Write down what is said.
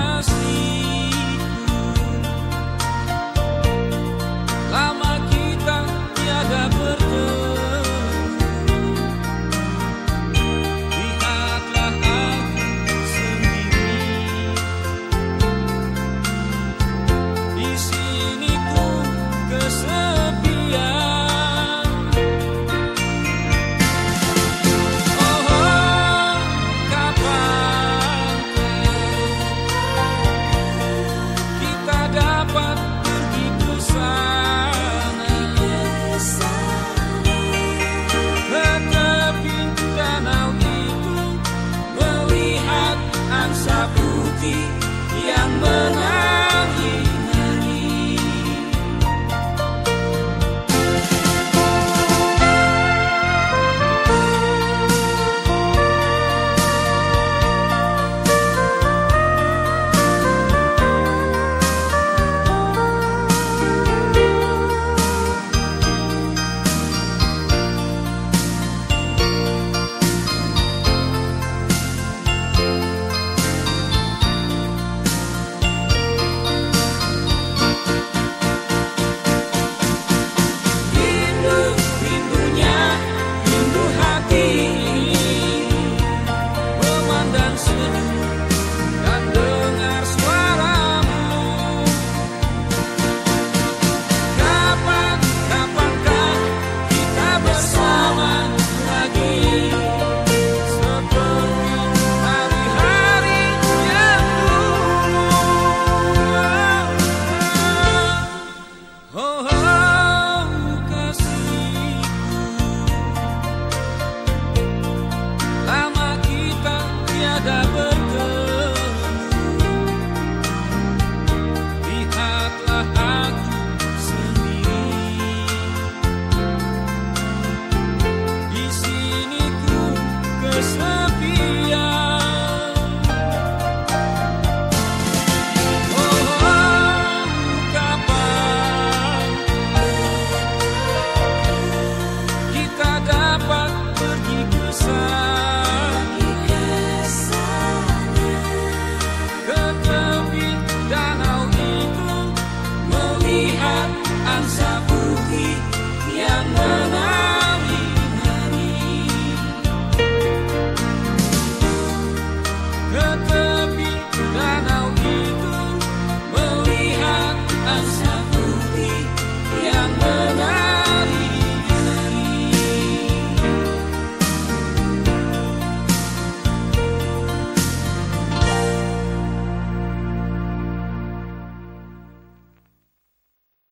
just need